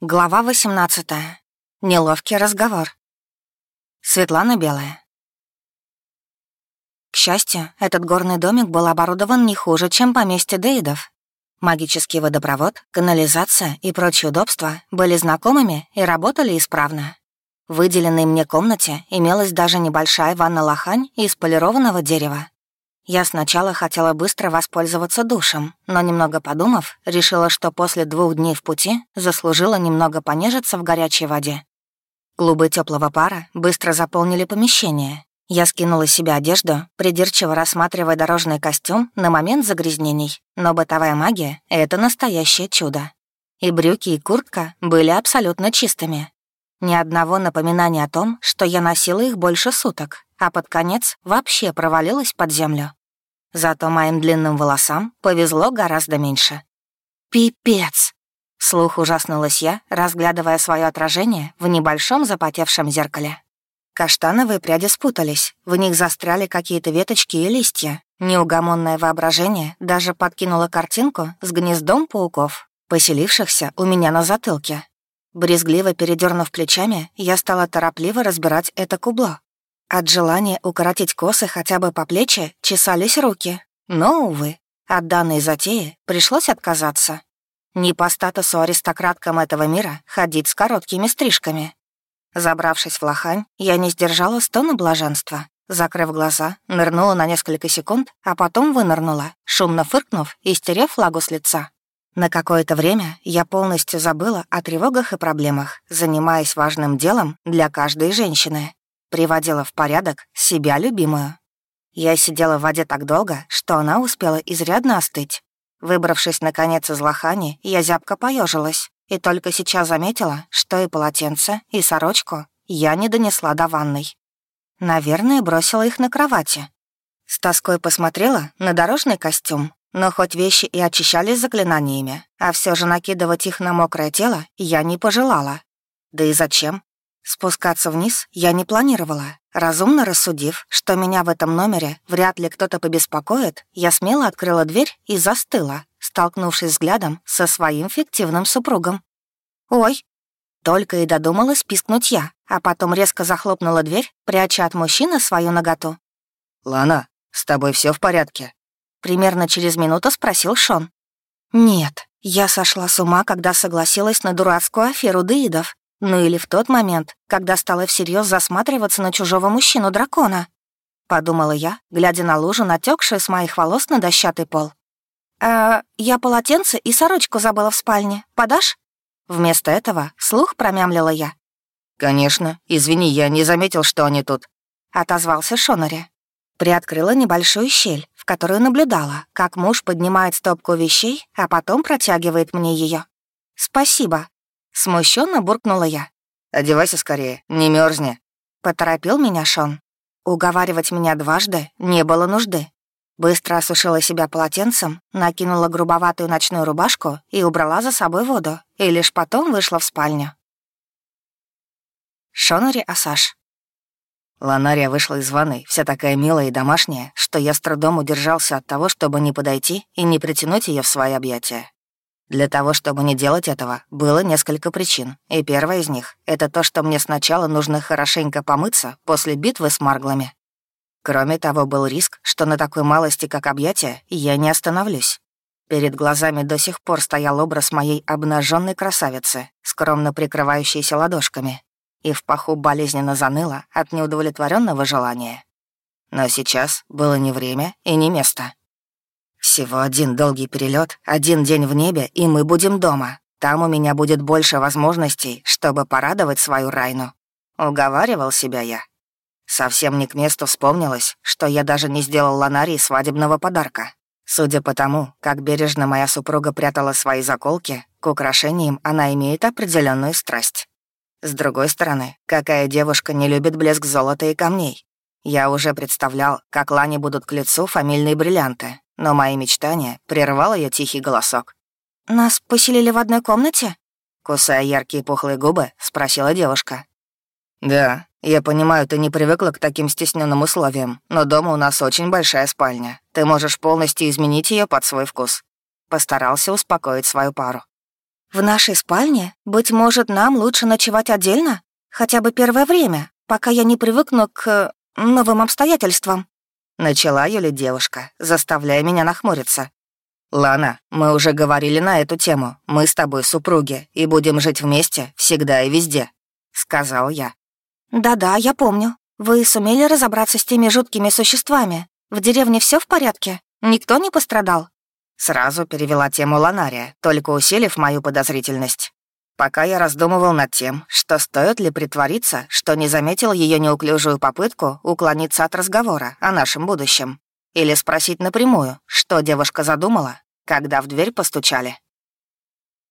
Глава 18. Неловкий разговор. Светлана Белая. К счастью, этот горный домик был оборудован не хуже, чем поместье Дейдов. Магический водопровод, канализация и прочие удобства были знакомыми и работали исправно. В выделенной мне комнате имелась даже небольшая ванна-лохань из полированного дерева, я сначала хотела быстро воспользоваться душем, но, немного подумав, решила, что после двух дней в пути заслужила немного понежиться в горячей воде. Клубы теплого пара быстро заполнили помещение. Я скинула с себя одежду, придирчиво рассматривая дорожный костюм на момент загрязнений, но бытовая магия — это настоящее чудо. И брюки, и куртка были абсолютно чистыми. Ни одного напоминания о том, что я носила их больше суток, а под конец вообще провалилась под землю. Зато моим длинным волосам повезло гораздо меньше. «Пипец!» — слух ужаснулась я, разглядывая свое отражение в небольшом запотевшем зеркале. Каштановые пряди спутались, в них застряли какие-то веточки и листья. Неугомонное воображение даже подкинуло картинку с гнездом пауков, поселившихся у меня на затылке. Брезгливо передернув плечами, я стала торопливо разбирать это кубло. От желания укоротить косы хотя бы по плечи чесались руки. Но, увы, от данной затеи пришлось отказаться. Не по статусу аристократкам этого мира ходить с короткими стрижками. Забравшись в лохань, я не сдержала стона блаженства. Закрыв глаза, нырнула на несколько секунд, а потом вынырнула, шумно фыркнув и стерев флагу с лица. На какое-то время я полностью забыла о тревогах и проблемах, занимаясь важным делом для каждой женщины приводила в порядок себя любимую. Я сидела в воде так долго, что она успела изрядно остыть. Выбравшись, наконец, из лохани, я зябко поежилась и только сейчас заметила, что и полотенце, и сорочку я не донесла до ванной. Наверное, бросила их на кровати. С тоской посмотрела на дорожный костюм, но хоть вещи и очищались заклинаниями, а все же накидывать их на мокрое тело я не пожелала. Да и зачем? Спускаться вниз я не планировала. Разумно рассудив, что меня в этом номере вряд ли кто-то побеспокоит, я смело открыла дверь и застыла, столкнувшись взглядом со своим фиктивным супругом. «Ой!» Только и додумалась пискнуть я, а потом резко захлопнула дверь, пряча от мужчины свою ноготу. «Лана, с тобой все в порядке?» Примерно через минуту спросил Шон. «Нет, я сошла с ума, когда согласилась на дурацкую аферу Деидов. Ну или в тот момент, когда стала всерьез засматриваться на чужого мужчину-дракона. Подумала я, глядя на лужу, натекшую с моих волос на дощатый пол. «А я полотенце и сорочку забыла в спальне. Подашь?» Вместо этого слух промямлила я. «Конечно. Извини, я не заметил, что они тут», — отозвался Шонари. Приоткрыла небольшую щель, в которую наблюдала, как муж поднимает стопку вещей, а потом протягивает мне ее. «Спасибо», Смущенно буркнула я. «Одевайся скорее, не мерзни. Поторопил меня Шон. Уговаривать меня дважды не было нужды. Быстро осушила себя полотенцем, накинула грубоватую ночную рубашку и убрала за собой воду, и лишь потом вышла в спальню. Шонари Асаш. Ланария вышла из ванной, вся такая милая и домашняя, что я с трудом удержался от того, чтобы не подойти и не притянуть ее в свои объятия. Для того, чтобы не делать этого, было несколько причин. И первая из них — это то, что мне сначала нужно хорошенько помыться после битвы с марглами. Кроме того, был риск, что на такой малости, как объятия, я не остановлюсь. Перед глазами до сих пор стоял образ моей обнаженной красавицы, скромно прикрывающейся ладошками, и в паху болезненно заныло от неудовлетворенного желания. Но сейчас было не время и не место. Всего один долгий перелет, один день в небе, и мы будем дома. Там у меня будет больше возможностей, чтобы порадовать свою Райну. Уговаривал себя я. Совсем не к месту вспомнилось, что я даже не сделал Ланарии свадебного подарка. Судя по тому, как бережно моя супруга прятала свои заколки, к украшениям она имеет определенную страсть. С другой стороны, какая девушка не любит блеск золота и камней? Я уже представлял, как Лане будут к лицу фамильные бриллианты, но мои мечтания прервал ее тихий голосок. «Нас поселили в одной комнате?» Кусая яркие пухлые губы, спросила девушка. «Да, я понимаю, ты не привыкла к таким стесненным условиям, но дома у нас очень большая спальня. Ты можешь полностью изменить ее под свой вкус». Постарался успокоить свою пару. В нашей спальне? Быть может, нам лучше ночевать отдельно? Хотя бы первое время, пока я не привыкну к новым обстоятельствам». Начала Юля девушка, заставляя меня нахмуриться. «Лана, мы уже говорили на эту тему. Мы с тобой супруги и будем жить вместе всегда и везде», — сказал я. «Да-да, я помню. Вы сумели разобраться с теми жуткими существами? В деревне все в порядке? Никто не пострадал?» Сразу перевела тему Ланария, только усилив мою подозрительность. Пока я раздумывал над тем, что стоит ли притвориться, что не заметил ее неуклюжую попытку уклониться от разговора о нашем будущем. Или спросить напрямую, что девушка задумала, когда в дверь постучали.